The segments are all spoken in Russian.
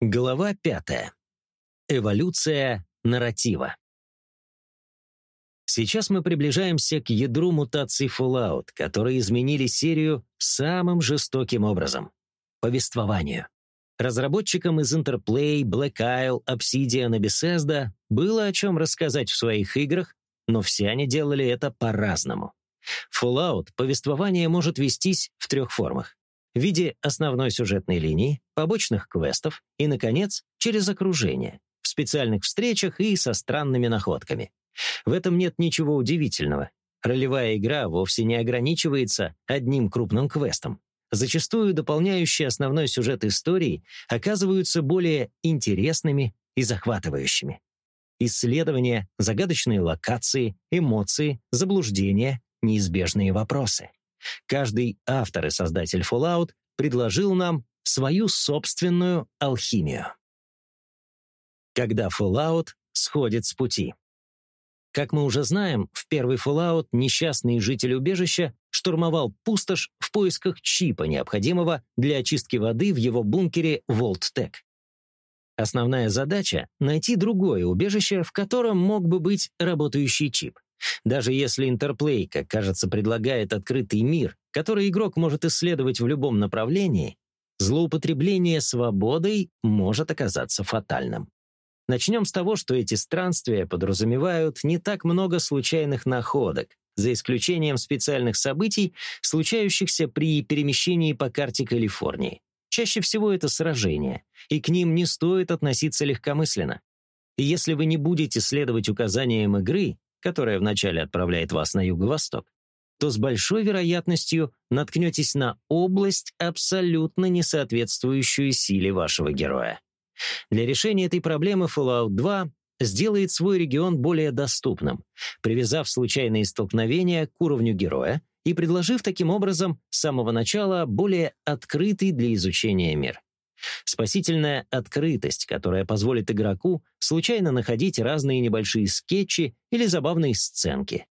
Глава пятая. Эволюция нарратива. Сейчас мы приближаемся к ядру мутаций Fallout, которые изменили серию самым жестоким образом — повествованию. Разработчикам из Interplay, Black Isle, Obsidian и Bethesda было о чем рассказать в своих играх, но все они делали это по-разному. Fallout повествование может вестись в трех формах в виде основной сюжетной линии, побочных квестов и, наконец, через окружение, в специальных встречах и со странными находками. В этом нет ничего удивительного. Ролевая игра вовсе не ограничивается одним крупным квестом. Зачастую дополняющие основной сюжет истории оказываются более интересными и захватывающими. Исследования, загадочные локации, эмоции, заблуждения, неизбежные вопросы. Каждый автор и создатель Fallout предложил нам свою собственную алхимию. Когда Fallout сходит с пути. Как мы уже знаем, в первый Fallout несчастный житель убежища штурмовал пустошь в поисках чипа, необходимого для очистки воды в его бункере VoltTech. Основная задача — найти другое убежище, в котором мог бы быть работающий чип. Даже если Интерплей, как кажется, предлагает открытый мир, который игрок может исследовать в любом направлении, злоупотребление свободой может оказаться фатальным. Начнем с того, что эти странствия подразумевают не так много случайных находок, за исключением специальных событий, случающихся при перемещении по карте Калифорнии. Чаще всего это сражения, и к ним не стоит относиться легкомысленно. И если вы не будете следовать указаниям игры, которая вначале отправляет вас на юго-восток, то с большой вероятностью наткнетесь на область, абсолютно не соответствующую силе вашего героя. Для решения этой проблемы Fallout 2 сделает свой регион более доступным, привязав случайные столкновения к уровню героя и предложив таким образом с самого начала более открытый для изучения мир. Спасительная открытость, которая позволит игроку случайно находить разные небольшие скетчи или забавные сценки.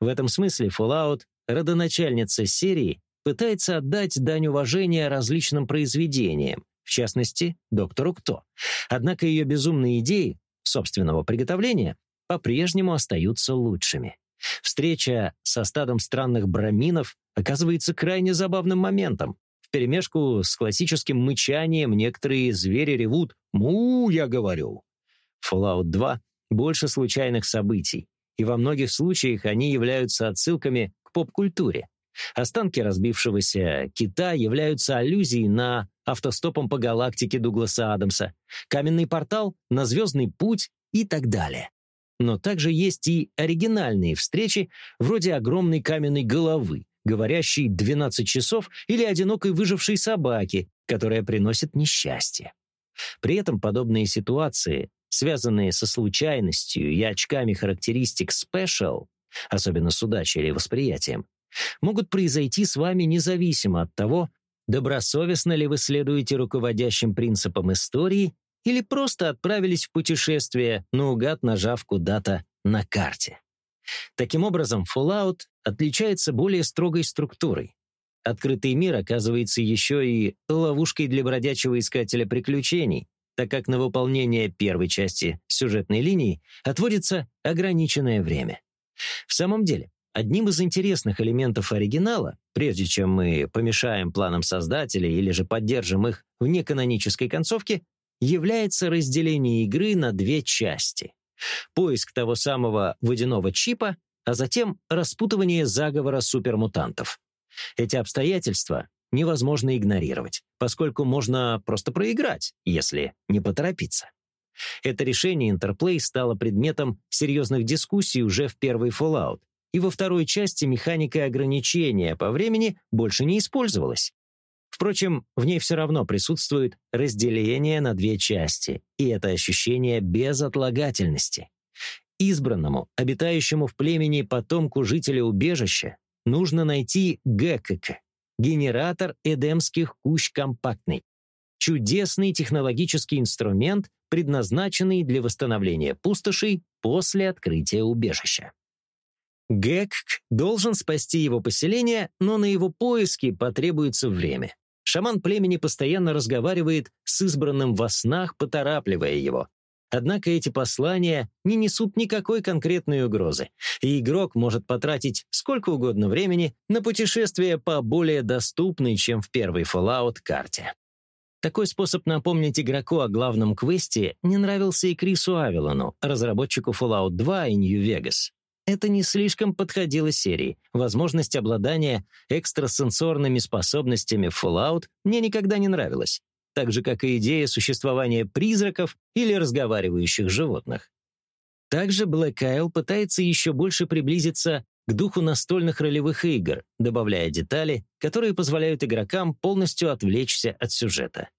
В этом смысле Fallout, родоначальница серии, пытается отдать дань уважения различным произведениям, в частности, доктору Кто. Однако ее безумные идеи собственного приготовления по-прежнему остаются лучшими. Встреча со стадом странных браминов оказывается крайне забавным моментом, вперемешку с классическим мычанием некоторые звери ревут «Му, я говорю». Fallout 2 больше случайных событий, и во многих случаях они являются отсылками к поп-культуре. Останки разбившегося кита являются аллюзией на автостопом по галактике Дугласа Адамса, каменный портал на звездный путь и так далее. Но также есть и оригинальные встречи, вроде огромной каменной головы, говорящей 12 часов, или одинокой выжившей собаки, которая приносит несчастье. При этом подобные ситуации, связанные со случайностью и очками характеристик special, особенно с удачей или восприятием, могут произойти с вами независимо от того, добросовестно ли вы следуете руководящим принципам истории или просто отправились в путешествие, наугад нажав куда-то на карте. Таким образом, Fallout отличается более строгой структурой. Открытый мир оказывается еще и ловушкой для бродячего искателя приключений, так как на выполнение первой части сюжетной линии отводится ограниченное время. В самом деле, одним из интересных элементов оригинала, прежде чем мы помешаем планам создателей или же поддержим их в неканонической концовке, является разделение игры на две части поиск того самого водяного чипа, а затем распутывание заговора супермутантов. Эти обстоятельства невозможно игнорировать, поскольку можно просто проиграть, если не поторопиться. Это решение Интерплей стало предметом серьезных дискуссий уже в первый Fallout, и во второй части механика ограничения по времени больше не использовалась. Впрочем, в ней все равно присутствует разделение на две части, и это ощущение безотлагательности. Избранному, обитающему в племени потомку жителя убежища, нужно найти ГКК — генератор эдемских кущ компактный. Чудесный технологический инструмент, предназначенный для восстановления пустошей после открытия убежища. ГЭКК должен спасти его поселение, но на его поиски потребуется время. Шаман племени постоянно разговаривает с избранным во снах, поторапливая его. Однако эти послания не несут никакой конкретной угрозы, и игрок может потратить сколько угодно времени на путешествие по более доступной, чем в первый Fallout, карте. Такой способ напомнить игроку о главном квесте не нравился и Крису Авилону, разработчику Fallout 2 и New Vegas. Это не слишком подходило серии. Возможность обладания экстрасенсорными способностями в Fallout мне никогда не нравилась. Так же, как и идея существования призраков или разговаривающих животных. Также Black Isle пытается еще больше приблизиться к духу настольных ролевых игр, добавляя детали, которые позволяют игрокам полностью отвлечься от сюжета.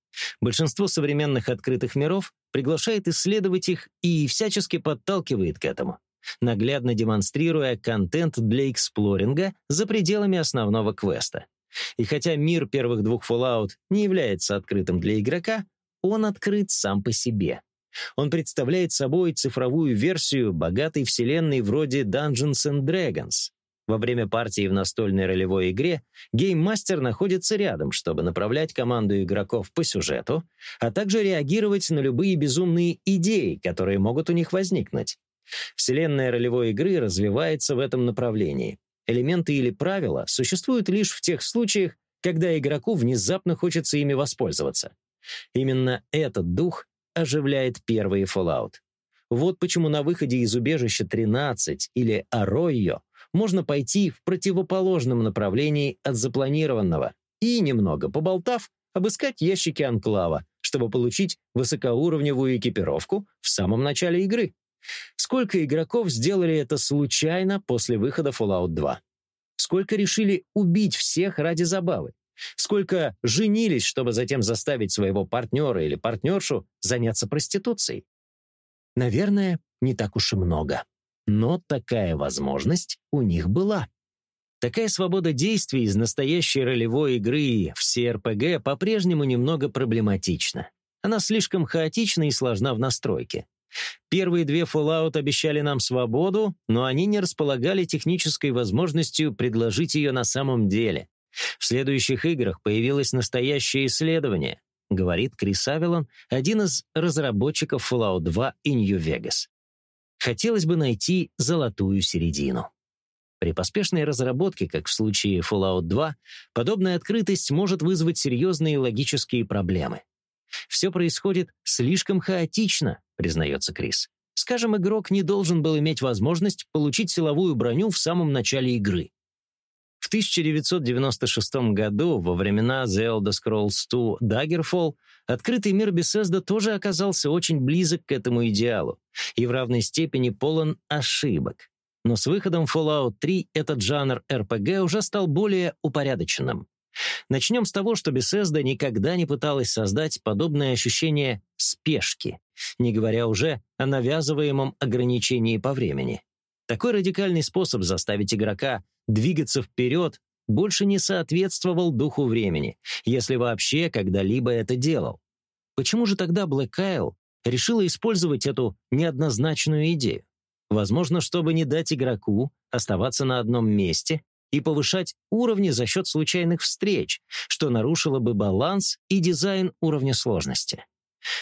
Большинство современных открытых миров приглашает исследовать их и всячески подталкивает к этому, наглядно демонстрируя контент для эксплоринга за пределами основного квеста. И хотя мир первых двух Fallout не является открытым для игрока, он открыт сам по себе. Он представляет собой цифровую версию богатой вселенной вроде Dungeons and Dragons. Во время партии в настольной ролевой игре гейммастер находится рядом, чтобы направлять команду игроков по сюжету, а также реагировать на любые безумные идеи, которые могут у них возникнуть. Вселенная ролевой игры развивается в этом направлении. Элементы или правила существуют лишь в тех случаях, когда игроку внезапно хочется ими воспользоваться. Именно этот дух оживляет первый Fallout. Вот почему на выходе из убежища 13 или Аройо можно пойти в противоположном направлении от запланированного и, немного поболтав, обыскать ящики Анклава, чтобы получить высокоуровневую экипировку в самом начале игры. Сколько игроков сделали это случайно после выхода Fallout 2? Сколько решили убить всех ради забавы? Сколько женились, чтобы затем заставить своего партнера или партнершу заняться проституцией? Наверное, не так уж и много. Но такая возможность у них была. Такая свобода действий из настоящей ролевой игры в CRPG по-прежнему немного проблематична. Она слишком хаотична и сложна в настройке. Первые две Fallout обещали нам свободу, но они не располагали технической возможностью предложить ее на самом деле. В следующих играх появилось настоящее исследование, говорит Крис Авелон, один из разработчиков Fallout 2 и New Vegas. Хотелось бы найти золотую середину. При поспешной разработке, как в случае Fallout 2, подобная открытость может вызвать серьезные логические проблемы. «Все происходит слишком хаотично», — признается Крис. Скажем, игрок не должен был иметь возможность получить силовую броню в самом начале игры. В 1996 году, во времена The Elder Scrolls II Daggerfall, открытый мир Bethesda тоже оказался очень близок к этому идеалу и в равной степени полон ошибок. Но с выходом Fallout 3 этот жанр RPG уже стал более упорядоченным. Начнем с того, что Bethesda никогда не пыталась создать подобное ощущение спешки, не говоря уже о навязываемом ограничении по времени. Такой радикальный способ заставить игрока двигаться вперед больше не соответствовал духу времени, если вообще когда-либо это делал. Почему же тогда Black Isle решила использовать эту неоднозначную идею? Возможно, чтобы не дать игроку оставаться на одном месте и повышать уровни за счет случайных встреч, что нарушило бы баланс и дизайн уровня сложности.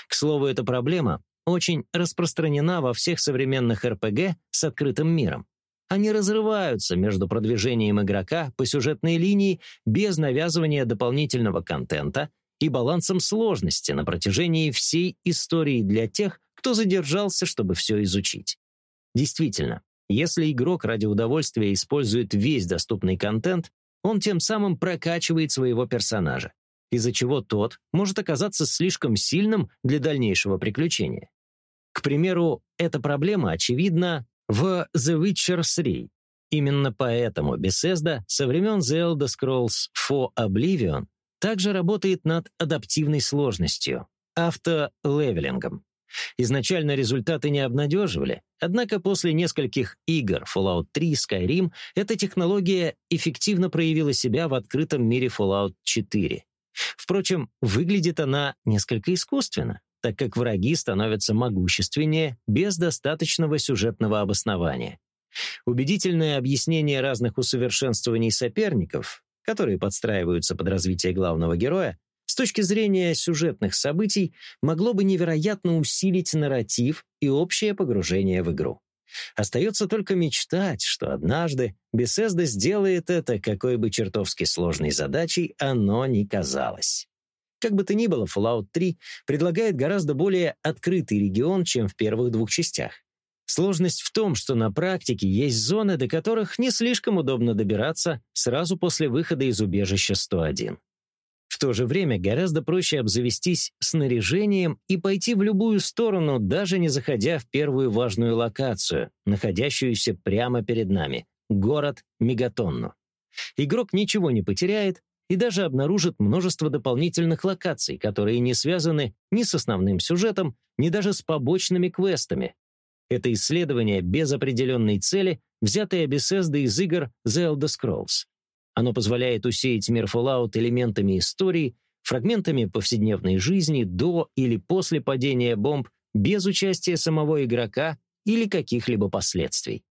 К слову, эта проблема очень распространена во всех современных РПГ с открытым миром. Они разрываются между продвижением игрока по сюжетной линии без навязывания дополнительного контента и балансом сложности на протяжении всей истории для тех, кто задержался, чтобы все изучить. Действительно, если игрок ради удовольствия использует весь доступный контент, он тем самым прокачивает своего персонажа, из-за чего тот может оказаться слишком сильным для дальнейшего приключения. К примеру, эта проблема очевидна в The Witcher 3. Именно поэтому Bethesda со времен The Elder Scrolls IV Oblivion также работает над адаптивной сложностью, автолевелингом. Изначально результаты не обнадеживали, однако после нескольких игр Fallout 3 Skyrim эта технология эффективно проявила себя в открытом мире Fallout 4. Впрочем, выглядит она несколько искусственно так как враги становятся могущественнее без достаточного сюжетного обоснования. Убедительное объяснение разных усовершенствований соперников которые подстраиваются под развитие главного героя, с точки зрения сюжетных событий, могло бы невероятно усилить нарратив и общее погружение в игру. Остается только мечтать, что однажды Bethesda сделает это, какой бы чертовски сложной задачей оно ни казалось. Как бы то ни было, Fallout 3 предлагает гораздо более открытый регион, чем в первых двух частях. Сложность в том, что на практике есть зоны, до которых не слишком удобно добираться сразу после выхода из убежища 101. То же время гораздо проще обзавестись снаряжением и пойти в любую сторону, даже не заходя в первую важную локацию, находящуюся прямо перед нами — город Мегатонну. Игрок ничего не потеряет и даже обнаружит множество дополнительных локаций, которые не связаны ни с основным сюжетом, ни даже с побочными квестами. Это исследование без определенной цели, взятое Bethesda из игр The Elder Scrolls. Оно позволяет усеять мир Fallout элементами истории, фрагментами повседневной жизни до или после падения бомб без участия самого игрока или каких-либо последствий.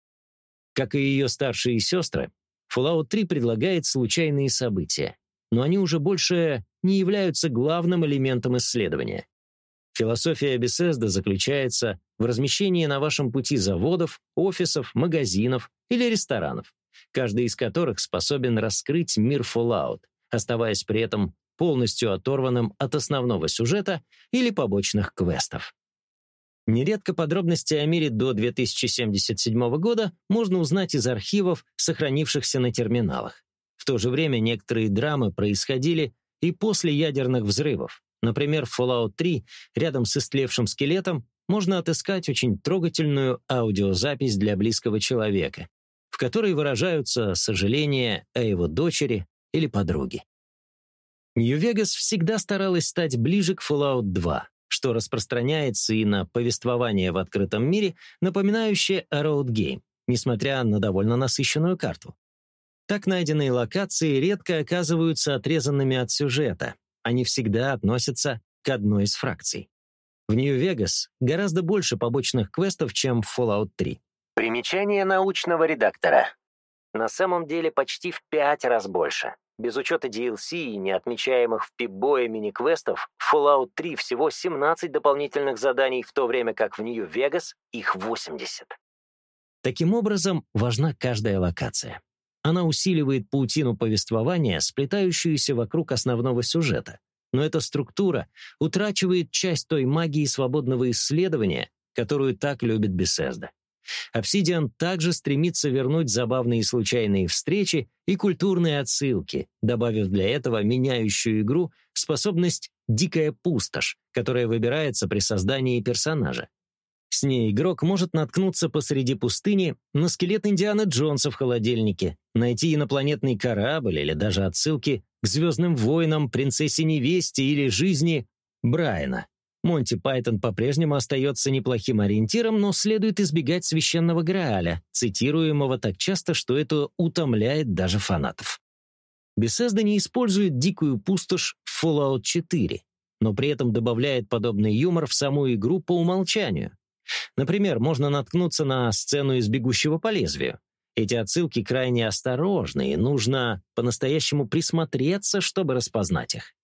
Как и ее старшие сестры, Fallout 3 предлагает случайные события, но они уже больше не являются главным элементом исследования. Философия Bethesda заключается в размещении на вашем пути заводов, офисов, магазинов или ресторанов, каждый из которых способен раскрыть мир Fallout, оставаясь при этом полностью оторванным от основного сюжета или побочных квестов. Нередко подробности о мире до 2077 года можно узнать из архивов, сохранившихся на терминалах. В то же время некоторые драмы происходили и после ядерных взрывов. Например, в Fallout 3 рядом с истлевшим скелетом можно отыскать очень трогательную аудиозапись для близкого человека, которой выражаются сожаления о его дочери или подруге. Нью-Вегас всегда старалась стать ближе к Fallout 2, что распространяется и на повествование в открытом мире, напоминающее о Road Game, несмотря на довольно насыщенную карту. Так найденные локации редко оказываются отрезанными от сюжета, они всегда относятся к одной из фракций. В Нью-Вегас гораздо больше побочных квестов, чем в Fallout 3. Примечание научного редактора. На самом деле почти в пять раз больше. Без учета DLC и неотмечаемых в пип-бое мини-квестов, в Fallout 3 всего 17 дополнительных заданий, в то время как в Нью-Вегас их 80. Таким образом, важна каждая локация. Она усиливает паутину повествования, сплетающуюся вокруг основного сюжета. Но эта структура утрачивает часть той магии свободного исследования, которую так любит Бесезда. Obsidian также стремится вернуть забавные случайные встречи и культурные отсылки, добавив для этого меняющую игру способность «дикая пустошь», которая выбирается при создании персонажа. С ней игрок может наткнуться посреди пустыни на скелет Индиана Джонса в холодильнике, найти инопланетный корабль или даже отсылки к «Звездным войнам», «Принцессе-невесте» или «Жизни» Брайана. Монти Пайтон по-прежнему остается неплохим ориентиром, но следует избегать священного Грааля, цитируемого так часто, что это утомляет даже фанатов. Bethesda не использует дикую пустошь в Fallout 4, но при этом добавляет подобный юмор в саму игру по умолчанию. Например, можно наткнуться на сцену из «Бегущего по лезвию». Эти отсылки крайне осторожны, и нужно по-настоящему присмотреться, чтобы распознать их.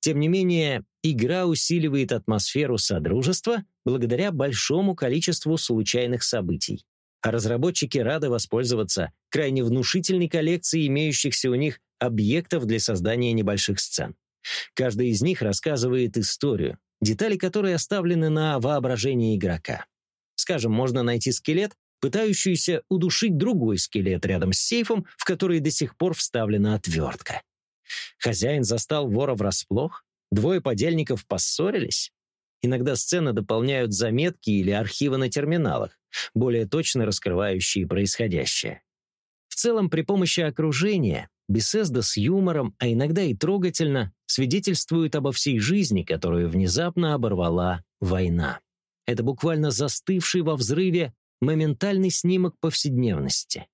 Тем не менее, игра усиливает атмосферу содружества благодаря большому количеству случайных событий. А разработчики рады воспользоваться крайне внушительной коллекцией имеющихся у них объектов для создания небольших сцен. Каждый из них рассказывает историю, детали которой оставлены на воображение игрока. Скажем, можно найти скелет, пытающийся удушить другой скелет рядом с сейфом, в который до сих пор вставлена отвертка. Хозяин застал вора врасплох? Двое подельников поссорились? Иногда сцены дополняют заметки или архивы на терминалах, более точно раскрывающие происходящее. В целом, при помощи окружения Бесезда с юмором, а иногда и трогательно, свидетельствует обо всей жизни, которую внезапно оборвала война. Это буквально застывший во взрыве моментальный снимок повседневности.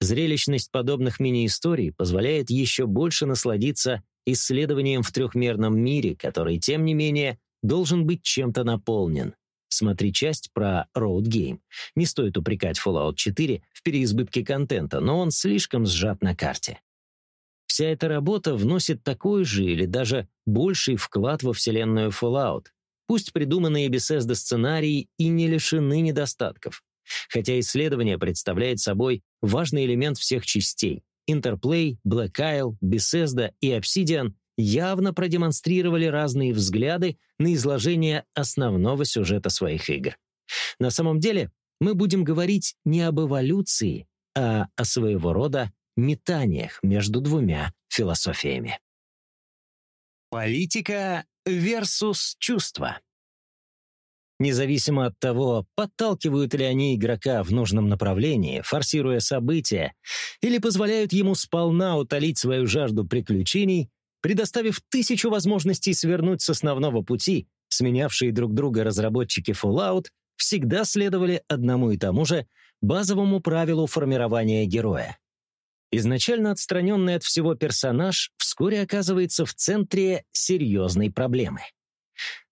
Зрелищность подобных мини-историй позволяет еще больше насладиться исследованием в трехмерном мире, который, тем не менее, должен быть чем-то наполнен. Смотри часть про Road Game. Не стоит упрекать Fallout 4 в переизбытке контента, но он слишком сжат на карте. Вся эта работа вносит такой же или даже больший вклад во вселенную Fallout. Пусть придуманные Bethesda сценарии и не лишены недостатков. Хотя исследование представляет собой важный элемент всех частей. Interplay, Black Isle, Bethesda и Obsidian явно продемонстрировали разные взгляды на изложение основного сюжета своих игр. На самом деле, мы будем говорить не об эволюции, а о своего рода метаниях между двумя философиями. Политика versus чувства. Независимо от того, подталкивают ли они игрока в нужном направлении, форсируя события, или позволяют ему сполна утолить свою жажду приключений, предоставив тысячу возможностей свернуть с основного пути, сменявшие друг друга разработчики Fallout всегда следовали одному и тому же базовому правилу формирования героя. Изначально отстраненный от всего персонаж вскоре оказывается в центре серьезной проблемы.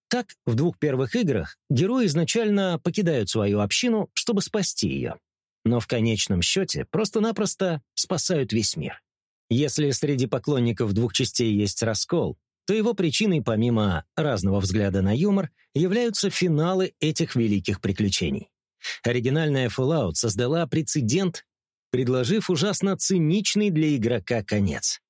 Так, в двух первых играх герои изначально покидают свою общину, чтобы спасти ее. Но в конечном счете просто-напросто спасают весь мир. Если среди поклонников двух частей есть раскол, то его причиной, помимо разного взгляда на юмор, являются финалы этих великих приключений. Оригинальная Fallout создала прецедент, предложив ужасно циничный для игрока конец.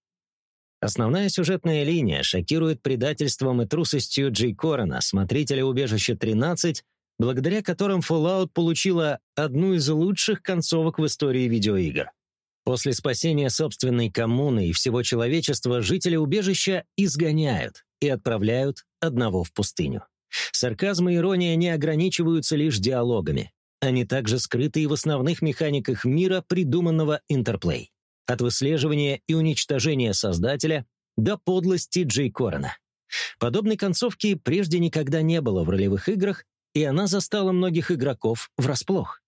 Основная сюжетная линия шокирует предательством и трусостью Джей Корона, смотрителя убежища 13, благодаря которым Fallout получила одну из лучших концовок в истории видеоигр. После спасения собственной коммуны и всего человечества жители убежища изгоняют и отправляют одного в пустыню. Сарказм и ирония не ограничиваются лишь диалогами. Они также скрыты и в основных механиках мира, придуманного Интерплей. От выслеживания и уничтожения создателя до подлости Джей Корона. Подобной концовки прежде никогда не было в ролевых играх, и она застала многих игроков врасплох.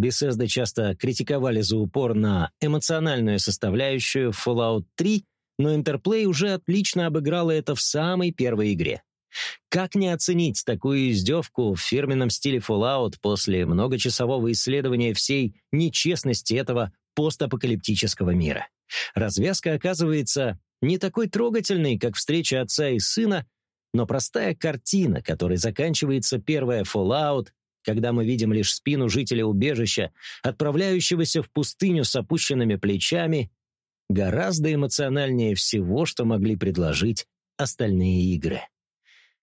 Bethesda часто критиковали за упор на эмоциональную составляющую Fallout 3, но Interplay уже отлично обыграла это в самой первой игре. Как не оценить такую издевку в фирменном стиле Fallout после многочасового исследования всей нечестности этого постапокалиптического мира? Развязка оказывается не такой трогательной, как встреча отца и сына, но простая картина, которой заканчивается первая Fallout, когда мы видим лишь спину жителя убежища, отправляющегося в пустыню с опущенными плечами, гораздо эмоциональнее всего, что могли предложить остальные игры.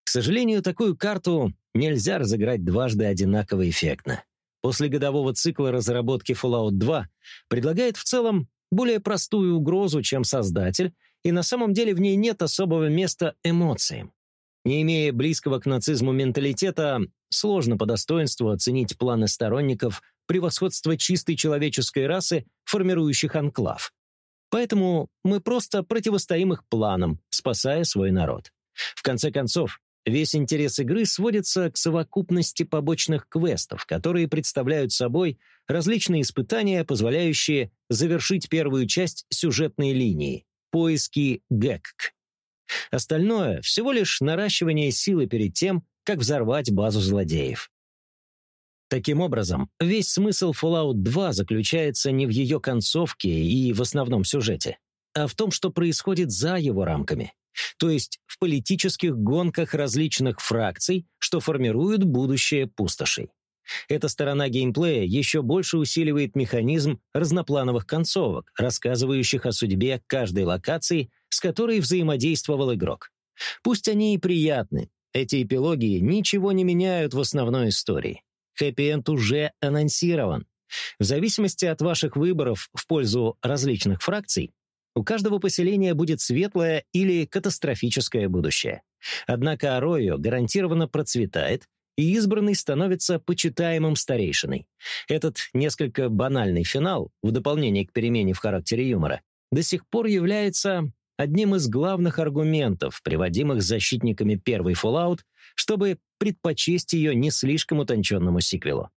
К сожалению, такую карту нельзя разыграть дважды одинаково эффектно. После годового цикла разработки Fallout 2 предлагает в целом более простую угрозу, чем создатель, и на самом деле в ней нет особого места эмоциям. Не имея близкого к нацизму менталитета, сложно по достоинству оценить планы сторонников превосходства чистой человеческой расы, формирующих анклав. Поэтому мы просто противостоим их планам, спасая свой народ. В конце концов, весь интерес игры сводится к совокупности побочных квестов, которые представляют собой различные испытания, позволяющие завершить первую часть сюжетной линии — поиски ГЭКК. Остальное — всего лишь наращивание силы перед тем, как взорвать базу злодеев. Таким образом, весь смысл Fallout 2 заключается не в ее концовке и в основном сюжете, а в том, что происходит за его рамками, то есть в политических гонках различных фракций, что формируют будущее пустошей. Эта сторона геймплея еще больше усиливает механизм разноплановых концовок, рассказывающих о судьбе каждой локации, с которой взаимодействовал игрок. Пусть они и приятны, эти эпилоги ничего не меняют в основной истории. Хэппи-энд уже анонсирован. В зависимости от ваших выборов в пользу различных фракций, у каждого поселения будет светлое или катастрофическое будущее. Однако Аройо гарантированно процветает, и избранный становится почитаемым старейшиной. Этот несколько банальный финал, в дополнение к перемене в характере юмора, до сих пор является одним из главных аргументов, приводимых защитниками первой Fallout, чтобы предпочесть ее не слишком утонченному сиквелу.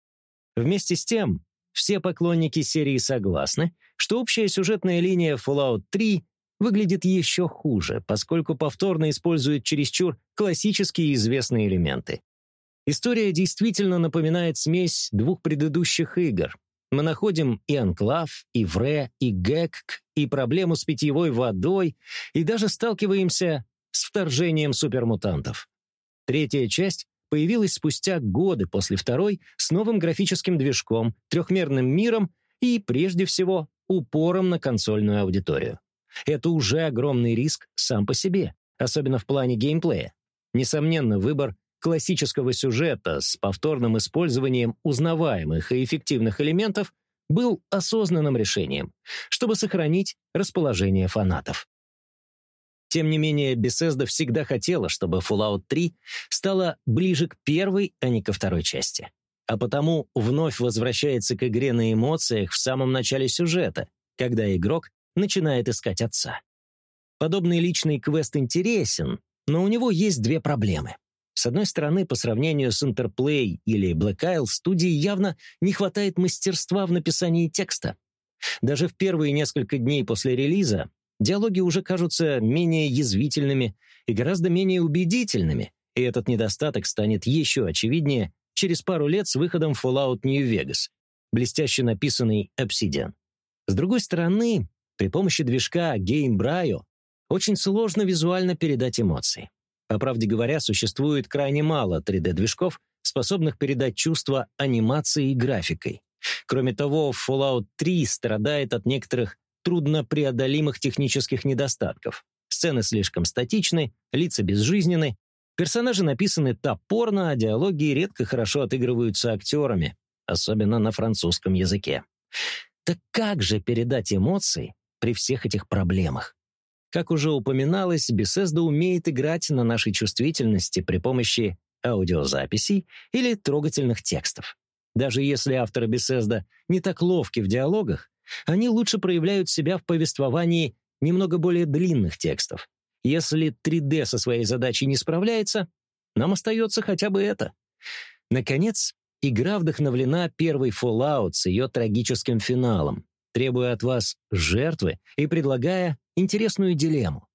Вместе с тем, все поклонники серии согласны, что общая сюжетная линия Fallout 3 выглядит еще хуже, поскольку повторно использует чересчур классические известные элементы. История действительно напоминает смесь двух предыдущих игр, Мы находим и Анклав, и Вре, и Гекк, и проблему с питьевой водой, и даже сталкиваемся с вторжением супермутантов. Третья часть появилась спустя годы после второй с новым графическим движком, трехмерным миром и, прежде всего, упором на консольную аудиторию. Это уже огромный риск сам по себе, особенно в плане геймплея. Несомненно, выбор классического сюжета с повторным использованием узнаваемых и эффективных элементов был осознанным решением, чтобы сохранить расположение фанатов. Тем не менее, Bethesda всегда хотела, чтобы Fallout 3 стала ближе к первой, а не ко второй части. А потому вновь возвращается к игре на эмоциях в самом начале сюжета, когда игрок начинает искать отца. Подобный личный квест интересен, но у него есть две проблемы. С одной стороны, по сравнению с Interplay или Black Isle, студии явно не хватает мастерства в написании текста. Даже в первые несколько дней после релиза диалоги уже кажутся менее язвительными и гораздо менее убедительными, и этот недостаток станет еще очевиднее через пару лет с выходом Fallout New Vegas, блестяще написанный Obsidian. С другой стороны, при помощи движка Game Brio очень сложно визуально передать эмоции. По правде говоря, существует крайне мало 3D-движков, способных передать чувства анимацией и графикой. Кроме того, Fallout 3 страдает от некоторых труднопреодолимых технических недостатков. Сцены слишком статичны, лица безжизненны, персонажи написаны топорно, а диалоги редко хорошо отыгрываются актерами, особенно на французском языке. Так как же передать эмоции при всех этих проблемах? Как уже упоминалось, Bethesda умеет играть на нашей чувствительности при помощи аудиозаписей или трогательных текстов. Даже если авторы Bethesda не так ловки в диалогах, они лучше проявляют себя в повествовании немного более длинных текстов. Если 3D со своей задачей не справляется, нам остается хотя бы это. Наконец, игра вдохновлена первой Fallout с ее трагическим финалом, требуя от вас жертвы и предлагая интересную дилемму.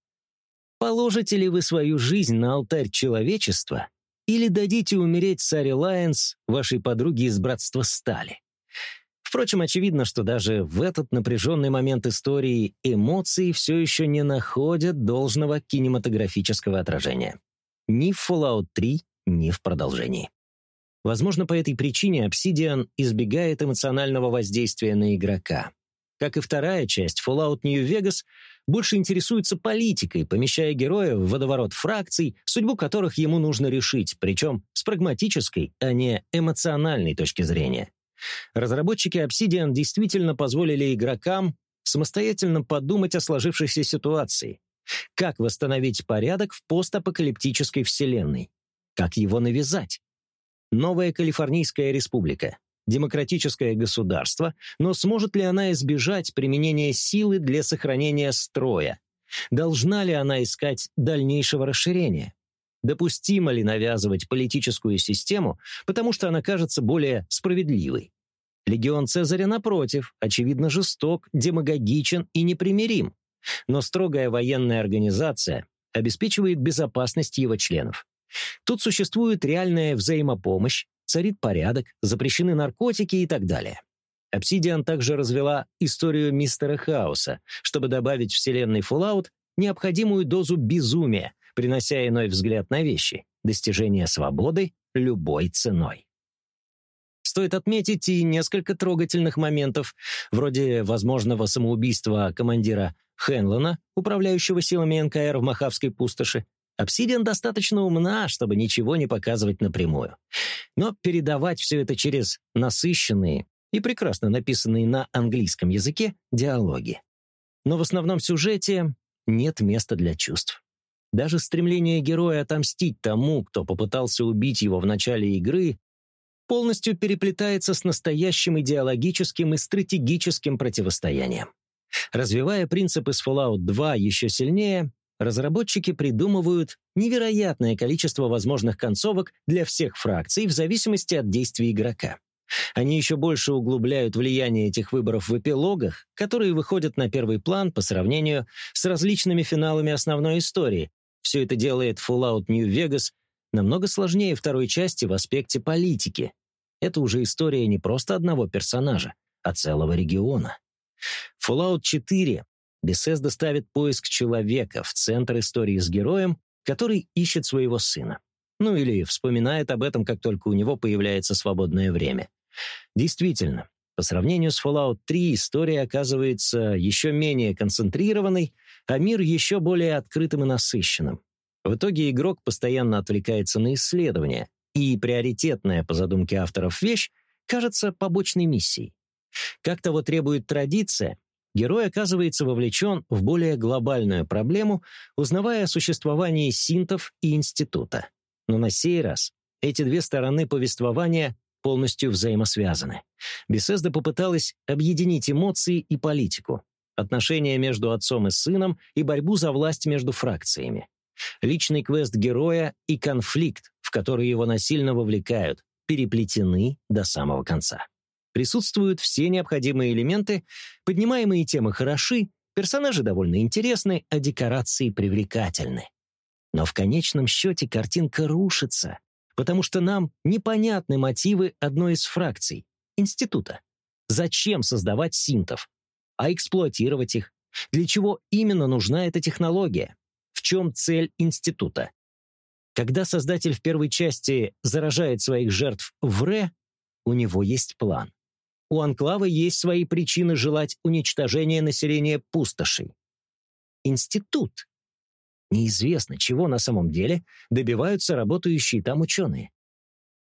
Положите ли вы свою жизнь на алтарь человечества или дадите умереть Саре Лайенс, вашей подруге из Братства Стали? Впрочем, очевидно, что даже в этот напряженный момент истории эмоции все еще не находят должного кинематографического отражения. Ни в Fallout 3, ни в продолжении. Возможно, по этой причине Obsidian избегает эмоционального воздействия на игрока. Как и вторая часть, Fallout New Vegas больше интересуется политикой, помещая героя в водоворот фракций, судьбу которых ему нужно решить, причем с прагматической, а не эмоциональной точки зрения. Разработчики Obsidian действительно позволили игрокам самостоятельно подумать о сложившейся ситуации. Как восстановить порядок в постапокалиптической вселенной? Как его навязать? Новая Калифорнийская республика демократическое государство, но сможет ли она избежать применения силы для сохранения строя? Должна ли она искать дальнейшего расширения? Допустимо ли навязывать политическую систему, потому что она кажется более справедливой? Легион Цезаря, напротив, очевидно жесток, демагогичен и непримирим. Но строгая военная организация обеспечивает безопасность его членов. Тут существует реальная взаимопомощь, царит порядок, запрещены наркотики и так далее. Obsidian также развела историю мистера Хауса, чтобы добавить вселенной Fallout необходимую дозу безумия, принося иной взгляд на вещи, достижение свободы любой ценой. Стоит отметить и несколько трогательных моментов, вроде возможного самоубийства командира Хенлона, управляющего силами НКР в Махавской пустоши, Obsidian достаточно умна, чтобы ничего не показывать напрямую. Но передавать все это через насыщенные и прекрасно написанные на английском языке диалоги. Но в основном сюжете нет места для чувств. Даже стремление героя отомстить тому, кто попытался убить его в начале игры, полностью переплетается с настоящим идеологическим и стратегическим противостоянием. Развивая принцип из Fallout 2 еще сильнее, разработчики придумывают невероятное количество возможных концовок для всех фракций в зависимости от действий игрока. Они еще больше углубляют влияние этих выборов в эпилогах, которые выходят на первый план по сравнению с различными финалами основной истории. Все это делает Fallout New Vegas намного сложнее второй части в аспекте политики. Это уже история не просто одного персонажа, а целого региона. Fallout 4 Bethesda ставит поиск человека в центр истории с героем, который ищет своего сына. Ну или вспоминает об этом, как только у него появляется свободное время. Действительно, по сравнению с Fallout 3 история оказывается еще менее концентрированной, а мир еще более открытым и насыщенным. В итоге игрок постоянно отвлекается на исследования, и приоритетная по задумке авторов вещь кажется побочной миссией. Как того требует традиция, герой оказывается вовлечен в более глобальную проблему, узнавая о существовании синтов и института. Но на сей раз эти две стороны повествования полностью взаимосвязаны. Бесезда попыталась объединить эмоции и политику, отношения между отцом и сыном и борьбу за власть между фракциями. Личный квест героя и конфликт, в который его насильно вовлекают, переплетены до самого конца. Присутствуют все необходимые элементы, поднимаемые темы хороши, персонажи довольно интересны, а декорации привлекательны. Но в конечном счете картинка рушится, потому что нам непонятны мотивы одной из фракций — института. Зачем создавать синтов? А эксплуатировать их? Для чего именно нужна эта технология? В чем цель института? Когда создатель в первой части заражает своих жертв в Ре, у него есть план. У Анклава есть свои причины желать уничтожения населения пустошей. Институт Неизвестно, чего на самом деле добиваются работающие там ученые.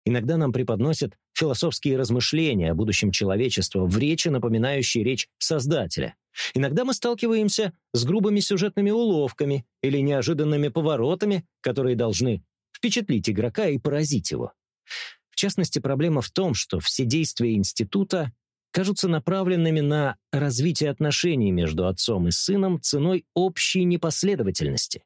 Иногда нам преподносят философские размышления о будущем человечества в речи, напоминающей речь Создателя. Иногда мы сталкиваемся с грубыми сюжетными уловками или неожиданными поворотами, которые должны впечатлить игрока и поразить его. В частности, проблема в том, что все действия института кажутся направленными на развитие отношений между отцом и сыном ценой общей непоследовательности.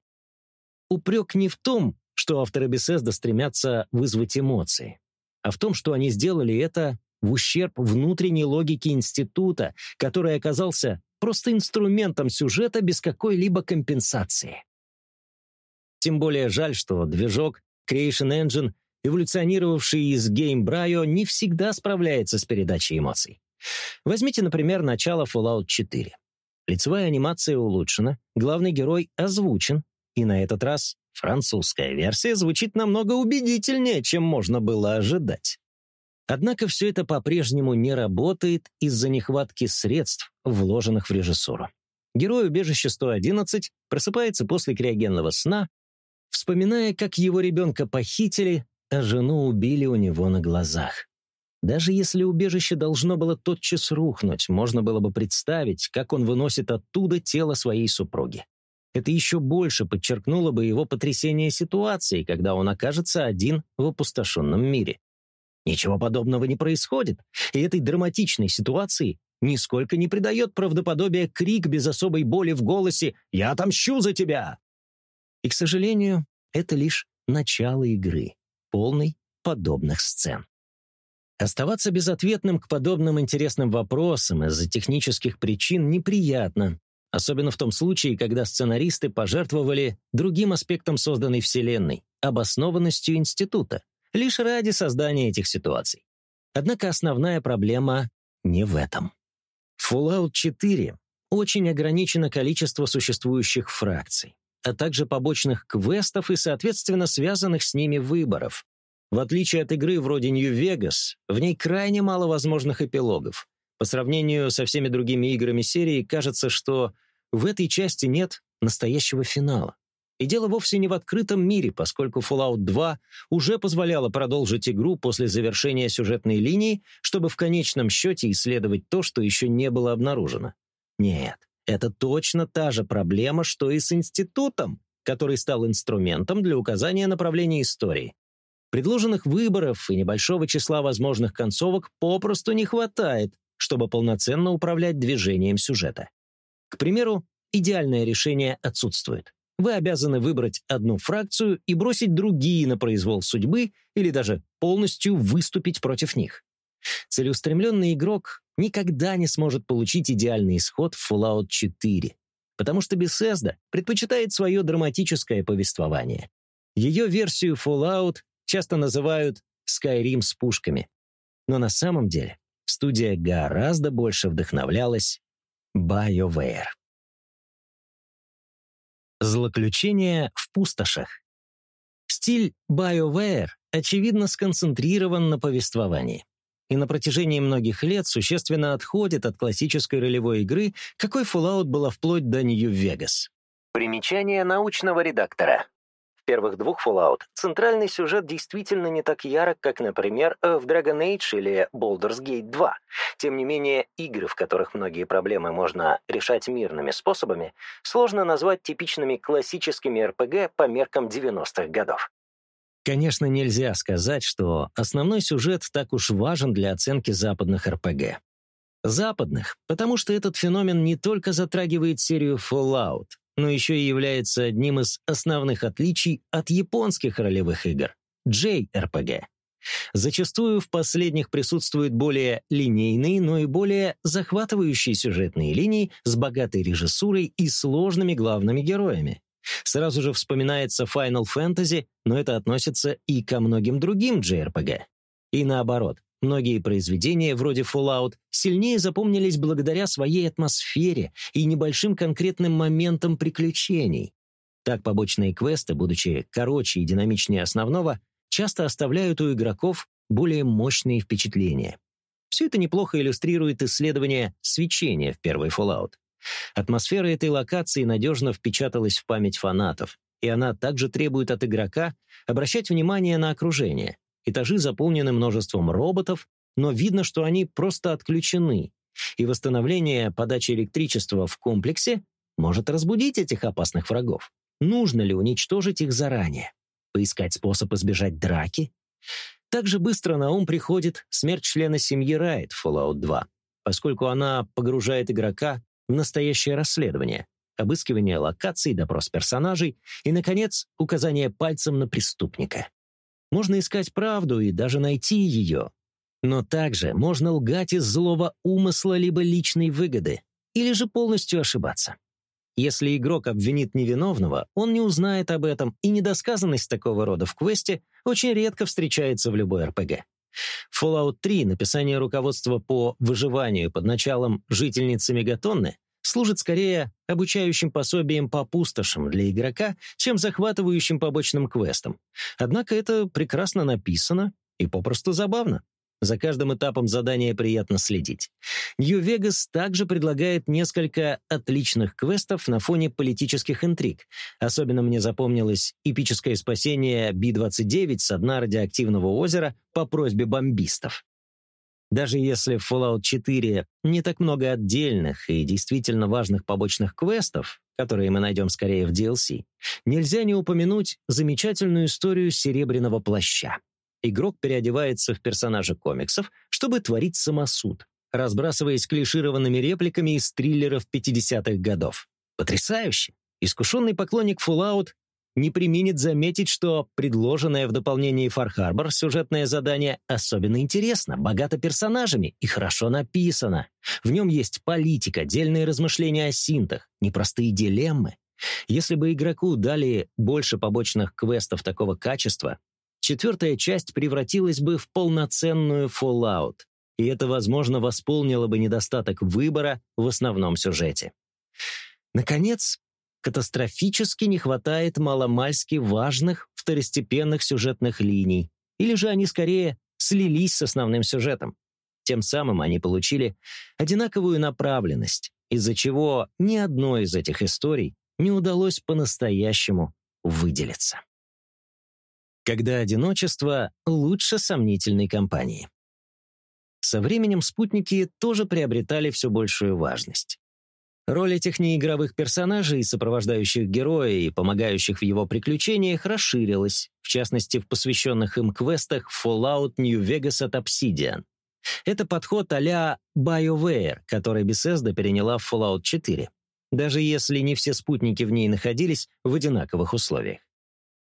Упрек не в том, что авторы Бесезда стремятся вызвать эмоции, а в том, что они сделали это в ущерб внутренней логике института, который оказался просто инструментом сюжета без какой-либо компенсации. Тем более жаль, что движок Creation Engine, эволюционировавший из Game не всегда справляется с передачей эмоций. Возьмите, например, начало Fallout 4. Лицевая анимация улучшена, главный герой озвучен, и на этот раз французская версия звучит намного убедительнее, чем можно было ожидать. Однако все это по-прежнему не работает из-за нехватки средств, вложенных в режиссуру. Герой убежища 111 просыпается после криогенного сна, вспоминая, как его ребенка похитили, а жену убили у него на глазах. Даже если убежище должно было тотчас рухнуть, можно было бы представить, как он выносит оттуда тело своей супруги. Это еще больше подчеркнуло бы его потрясение ситуации, когда он окажется один в опустошенном мире. Ничего подобного не происходит, и этой драматичной ситуации нисколько не придает правдоподобия крик без особой боли в голосе «Я отомщу за тебя!». И, к сожалению, это лишь начало игры, полной подобных сцен. Оставаться безответным к подобным интересным вопросам из-за технических причин неприятно, особенно в том случае, когда сценаристы пожертвовали другим аспектом созданной вселенной — обоснованностью института, лишь ради создания этих ситуаций. Однако основная проблема не в этом. Fallout 4 очень ограничено количество существующих фракций, а также побочных квестов и, соответственно, связанных с ними выборов, в отличие от игры вроде Нью-Вегас, в ней крайне мало возможных эпилогов. По сравнению со всеми другими играми серии, кажется, что в этой части нет настоящего финала. И дело вовсе не в открытом мире, поскольку Fallout 2 уже позволяла продолжить игру после завершения сюжетной линии, чтобы в конечном счете исследовать то, что еще не было обнаружено. Нет, это точно та же проблема, что и с институтом, который стал инструментом для указания направления истории. Предложенных выборов и небольшого числа возможных концовок попросту не хватает, чтобы полноценно управлять движением сюжета. К примеру, идеальное решение отсутствует. Вы обязаны выбрать одну фракцию и бросить другие на произвол судьбы или даже полностью выступить против них. Целеустремленный игрок никогда не сможет получить идеальный исход в Fallout 4, потому что Bethesda предпочитает свое драматическое повествование. Ее версию Fallout часто называют Skyrim с пушками. Но на самом деле студия гораздо больше вдохновлялась BioWare. Злоключение в пустошах. Стиль BioWare очевидно сконцентрирован на повествовании и на протяжении многих лет существенно отходит от классической ролевой игры, какой Fallout была вплоть до Нью-Вегас. Примечание научного редактора. Первых двух Fallout центральный сюжет действительно не так ярок, как, например, в Dragon Age или Baldur's Gate 2. Тем не менее, игры, в которых многие проблемы можно решать мирными способами, сложно назвать типичными классическими RPG по меркам 90-х годов. Конечно, нельзя сказать, что основной сюжет так уж важен для оценки западных РПГ. Западных, потому что этот феномен не только затрагивает серию Fallout, но еще и является одним из основных отличий от японских ролевых игр — JRPG. Зачастую в последних присутствуют более линейные, но и более захватывающие сюжетные линии с богатой режиссурой и сложными главными героями. Сразу же вспоминается Final Fantasy, но это относится и ко многим другим JRPG. И наоборот, многие произведения, вроде Fallout, сильнее запомнились благодаря своей атмосфере и небольшим конкретным моментам приключений. Так побочные квесты, будучи короче и динамичнее основного, часто оставляют у игроков более мощные впечатления. Все это неплохо иллюстрирует исследование свечения в первой Fallout. Атмосфера этой локации надежно впечаталась в память фанатов, и она также требует от игрока обращать внимание на окружение. Этажи заполнены множеством роботов, но видно, что они просто отключены, и восстановление подачи электричества в комплексе может разбудить этих опасных врагов. Нужно ли уничтожить их заранее? Поискать способ избежать драки? Также быстро на ум приходит смерть члена семьи Райт в Fallout 2, поскольку она погружает игрока в настоящее расследование, обыскивание локаций, допрос персонажей и, наконец, указание пальцем на преступника. Можно искать правду и даже найти ее. Но также можно лгать из злого умысла либо личной выгоды, или же полностью ошибаться. Если игрок обвинит невиновного, он не узнает об этом, и недосказанность такого рода в квесте очень редко встречается в любой РПГ. Fallout 3 написание руководства по выживанию под началом жительницы Мегатонны служит скорее обучающим пособием по пустошам для игрока, чем захватывающим побочным квестом. Однако это прекрасно написано и попросту забавно. За каждым этапом задания приятно следить. Нью-Вегас также предлагает несколько отличных квестов на фоне политических интриг. Особенно мне запомнилось эпическое спасение Би-29 с дна радиоактивного озера по просьбе бомбистов. Даже если в Fallout 4 не так много отдельных и действительно важных побочных квестов, которые мы найдем скорее в DLC, нельзя не упомянуть замечательную историю Серебряного плаща. Игрок переодевается в персонажа комиксов, чтобы творить самосуд, разбрасываясь клишированными репликами из триллеров 50-х годов. Потрясающе! Искушенный поклонник Fallout не применит заметить, что предложенное в дополнении Harbor сюжетное задание особенно интересно, богато персонажами и хорошо написано. В нем есть политика, отдельные размышления о синтах, непростые дилеммы. Если бы игроку дали больше побочных квестов такого качества, четвертая часть превратилась бы в полноценную Fallout, и это, возможно, восполнило бы недостаток выбора в основном сюжете. Наконец, катастрофически не хватает маломальски важных второстепенных сюжетных линий, или же они скорее слились с основным сюжетом. Тем самым они получили одинаковую направленность, из-за чего ни одной из этих историй не удалось по-настоящему выделиться когда одиночество лучше сомнительной компании. Со временем спутники тоже приобретали все большую важность. Роль этих неигровых персонажей, сопровождающих героя и помогающих в его приключениях, расширилась, в частности, в посвященных им квестах Fallout New Vegas от Obsidian. Это подход а-ля BioWare, который Bethesda переняла в Fallout 4, даже если не все спутники в ней находились в одинаковых условиях.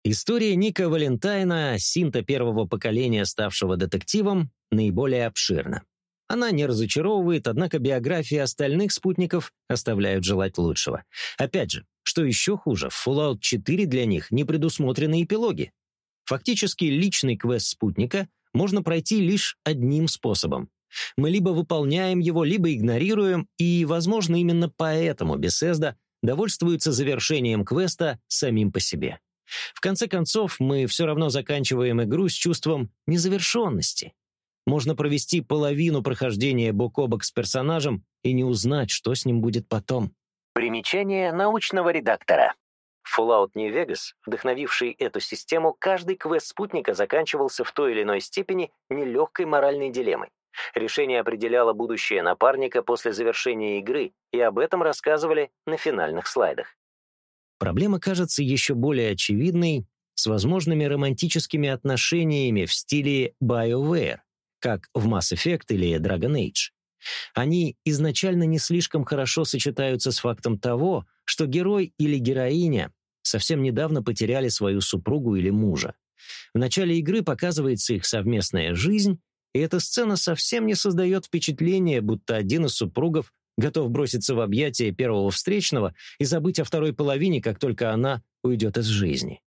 История Ника Валентайна, синта первого поколения, ставшего детективом, наиболее обширна. Она не разочаровывает, однако биографии остальных спутников оставляют желать лучшего. Опять же, что еще хуже, в Fallout 4 для них не предусмотрены эпилоги. Фактически личный квест спутника можно пройти лишь одним способом Мы либо выполняем его, либо игнорируем, и, возможно, именно поэтому Bethesda довольствуется завершением квеста самим по себе. В конце концов, мы все равно заканчиваем игру с чувством незавершенности. Можно провести половину прохождения бок о бок с персонажем и не узнать, что с ним будет потом. Примечание научного редактора. Fallout New Vegas, вдохновивший эту систему, каждый квест спутника заканчивался в той или иной степени нелегкой моральной дилеммой. Решение определяло будущее напарника после завершения игры, и об этом рассказывали на финальных слайдах. Проблема кажется еще более очевидной с возможными романтическими отношениями в стиле BioWare, как в Mass Effect или Dragon Age. Они изначально не слишком хорошо сочетаются с фактом того, что герой или героиня совсем недавно потеряли свою супругу или мужа. В начале игры показывается их совместная жизнь, и эта сцена совсем не создает впечатления, будто один из супругов готов броситься в объятия первого встречного и забыть о второй половине, как только она уйдет из жизни.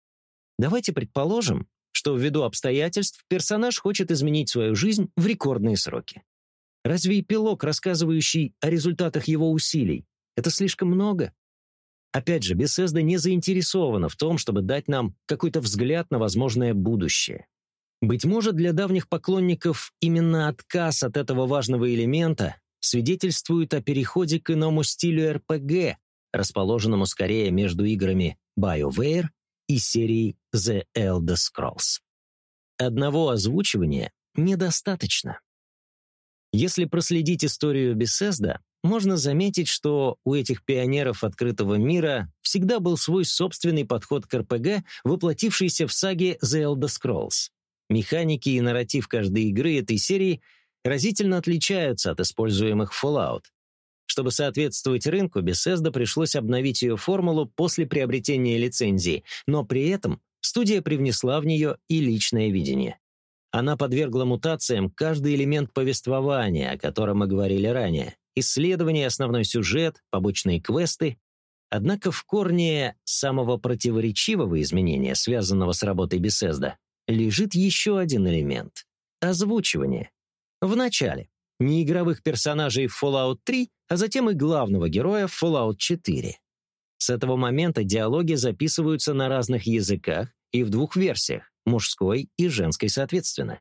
Давайте предположим, что ввиду обстоятельств персонаж хочет изменить свою жизнь в рекордные сроки. Разве эпилог, рассказывающий о результатах его усилий, это слишком много? Опять же, Bethesda не заинтересована в том, чтобы дать нам какой-то взгляд на возможное будущее. Быть может, для давних поклонников именно отказ от этого важного элемента свидетельствует о переходе к иному стилю RPG, расположенному скорее между играми BioWare и серией The Elder Scrolls. Одного озвучивания недостаточно. Если проследить историю Bethesda, можно заметить, что у этих пионеров открытого мира всегда был свой собственный подход к РПГ, воплотившийся в саге The Elder Scrolls. Механики и нарратив каждой игры этой серии разительно отличаются от используемых Fallout. Чтобы соответствовать рынку, Bethesda пришлось обновить ее формулу после приобретения лицензии, но при этом студия привнесла в нее и личное видение. Она подвергла мутациям каждый элемент повествования, о котором мы говорили ранее. Исследование, основной сюжет, побочные квесты. Однако в корне самого противоречивого изменения, связанного с работой Bethesda, лежит еще один элемент — озвучивание. В начале не игровых персонажей в Fallout 3, а затем и главного героя в Fallout 4. С этого момента диалоги записываются на разных языках и в двух версиях мужской и женской соответственно.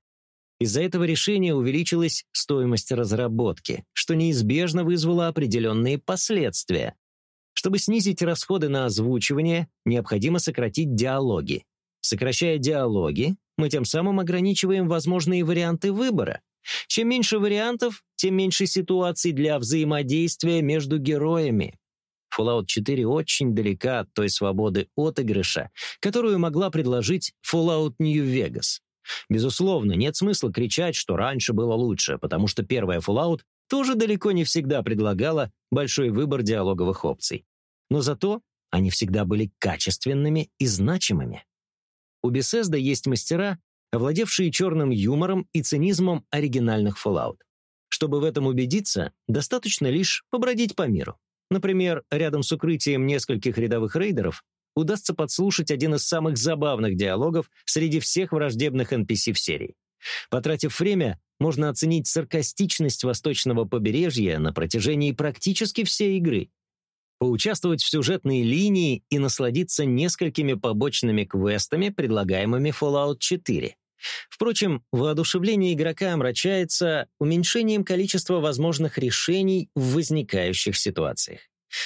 Из-за этого решения увеличилась стоимость разработки, что неизбежно вызвало определенные последствия. Чтобы снизить расходы на озвучивание, необходимо сократить диалоги. Сокращая диалоги, мы тем самым ограничиваем возможные варианты выбора. Чем меньше вариантов, тем меньше ситуаций для взаимодействия между героями. Fallout 4 очень далека от той свободы отыгрыша, которую могла предложить Fallout New Vegas. Безусловно, нет смысла кричать, что раньше было лучше, потому что первая Fallout тоже далеко не всегда предлагала большой выбор диалоговых опций. Но зато они всегда были качественными и значимыми. У Bethesda есть мастера, овладевшие черным юмором и цинизмом оригинальных Fallout. Чтобы в этом убедиться, достаточно лишь побродить по миру. Например, рядом с укрытием нескольких рядовых рейдеров удастся подслушать один из самых забавных диалогов среди всех враждебных NPC в серии. Потратив время, можно оценить саркастичность восточного побережья на протяжении практически всей игры, поучаствовать в сюжетной линии и насладиться несколькими побочными квестами, предлагаемыми Fallout 4. Впрочем, воодушевление игрока омрачается уменьшением количества возможных решений в возникающих ситуациях.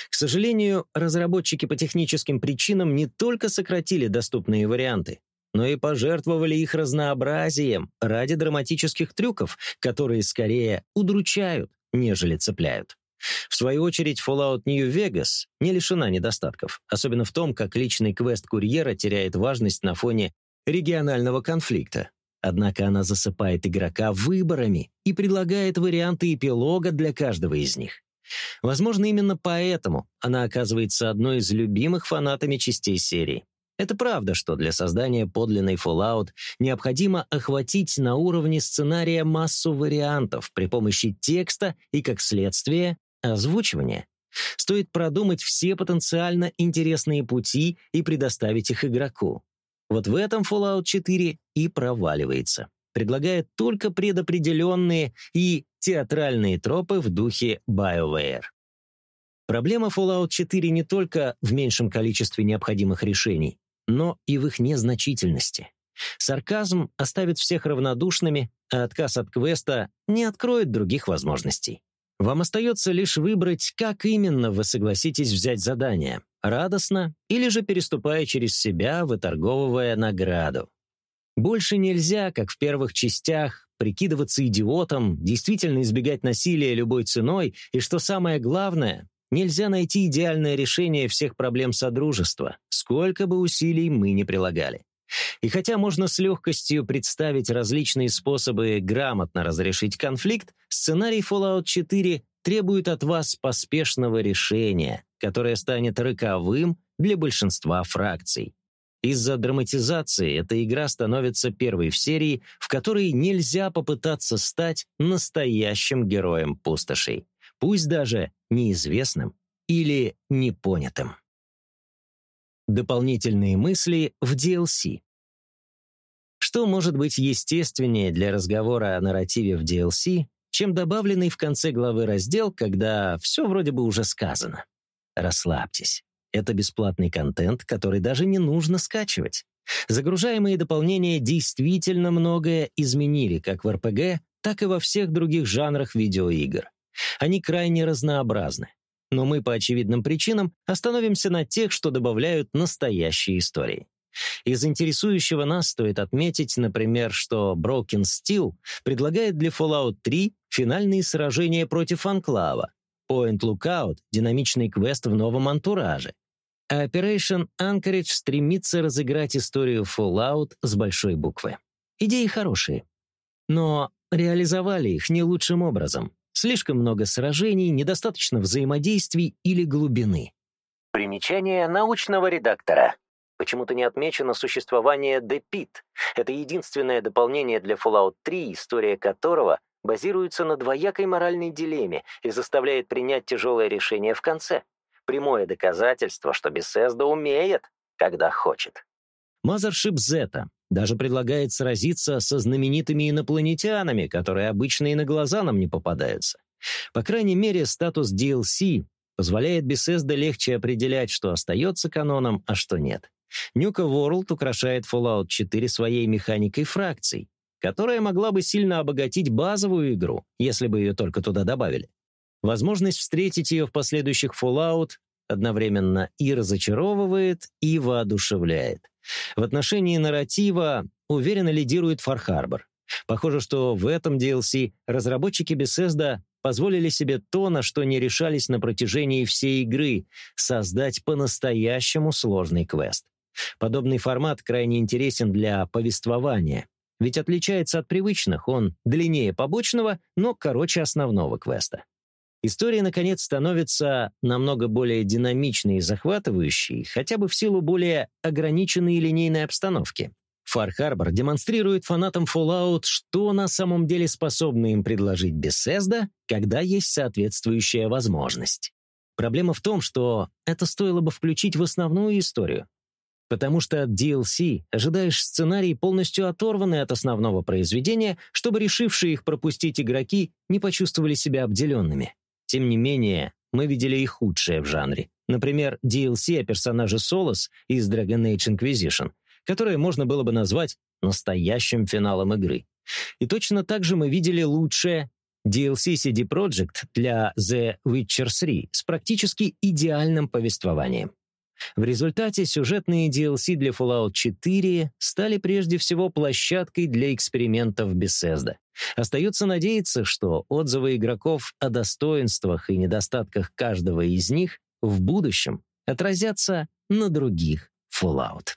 К сожалению, разработчики по техническим причинам не только сократили доступные варианты, но и пожертвовали их разнообразием ради драматических трюков, которые скорее удручают, нежели цепляют. В свою очередь, Fallout New Vegas не лишена недостатков, особенно в том, как личный квест курьера теряет важность на фоне регионального конфликта. Однако она засыпает игрока выборами и предлагает варианты эпилога для каждого из них. Возможно, именно поэтому она оказывается одной из любимых фанатами частей серии. Это правда, что для создания подлинной Fallout необходимо охватить на уровне сценария массу вариантов при помощи текста и, как следствие, озвучивания. Стоит продумать все потенциально интересные пути и предоставить их игроку. Вот в этом Fallout 4 и проваливается. предлагая только предопределенные и театральные тропы в духе BioWare. Проблема Fallout 4 не только в меньшем количестве необходимых решений, но и в их незначительности. Сарказм оставит всех равнодушными, а отказ от квеста не откроет других возможностей. Вам остается лишь выбрать, как именно вы согласитесь взять задание — радостно или же переступая через себя, выторговывая награду. Больше нельзя, как в первых частях, прикидываться идиотом, действительно избегать насилия любой ценой, и, что самое главное, нельзя найти идеальное решение всех проблем Содружества, сколько бы усилий мы ни прилагали. И хотя можно с легкостью представить различные способы грамотно разрешить конфликт, сценарий Fallout 4 требует от вас поспешного решения, которое станет роковым для большинства фракций. Из-за драматизации эта игра становится первой в серии, в которой нельзя попытаться стать настоящим героем пустошей, пусть даже неизвестным или непонятым. Дополнительные мысли в DLC. Что может быть естественнее для разговора о нарративе в DLC, чем добавленный в конце главы раздел, когда все вроде бы уже сказано? Расслабьтесь. Это бесплатный контент, который даже не нужно скачивать. Загружаемые дополнения действительно многое изменили как в RPG, так и во всех других жанрах видеоигр. Они крайне разнообразны но мы по очевидным причинам остановимся на тех, что добавляют настоящие истории. Из интересующего нас стоит отметить, например, что Broken Steel предлагает для Fallout 3 финальные сражения против Анклава, Point Lookout — динамичный квест в новом антураже, а Operation Anchorage стремится разыграть историю Fallout с большой буквы. Идеи хорошие, но реализовали их не лучшим образом. Слишком много сражений, недостаточно взаимодействий или глубины. Примечание научного редактора. Почему-то не отмечено существование Pit. Это единственное дополнение для Fallout 3, история которого базируется на двоякой моральной дилемме и заставляет принять тяжелое решение в конце. Прямое доказательство, что Bethesda умеет, когда хочет. Mothership Zeta даже предлагает сразиться со знаменитыми инопланетянами, которые обычно и на глаза нам не попадаются. По крайней мере, статус DLC позволяет Bethesda легче определять, что остается каноном, а что нет. Nuka World украшает Fallout 4 своей механикой фракций, которая могла бы сильно обогатить базовую игру, если бы ее только туда добавили. Возможность встретить ее в последующих Fallout одновременно и разочаровывает, и воодушевляет. В отношении нарратива уверенно лидирует Harbor. Похоже, что в этом DLC разработчики Bethesda позволили себе то, на что не решались на протяжении всей игры — создать по-настоящему сложный квест. Подобный формат крайне интересен для повествования, ведь отличается от привычных, он длиннее побочного, но короче основного квеста. История, наконец, становится намного более динамичной и захватывающей, хотя бы в силу более ограниченной линейной обстановки. Harbor демонстрирует фанатам Fallout, что на самом деле способны им предложить Bethesda, когда есть соответствующая возможность. Проблема в том, что это стоило бы включить в основную историю. Потому что от DLC ожидаешь сценарий, полностью оторванный от основного произведения, чтобы решившие их пропустить игроки не почувствовали себя обделенными. Тем не менее, мы видели и худшее в жанре. Например, DLC о персонаже Солос из Dragon Age Inquisition, которое можно было бы назвать настоящим финалом игры. И точно так же мы видели лучшее DLC CD Projekt для The Witcher 3 с практически идеальным повествованием. В результате сюжетные DLC для Fallout 4 стали прежде всего площадкой для экспериментов Bethesda. Остается надеяться, что отзывы игроков о достоинствах и недостатках каждого из них в будущем отразятся на других Fallout.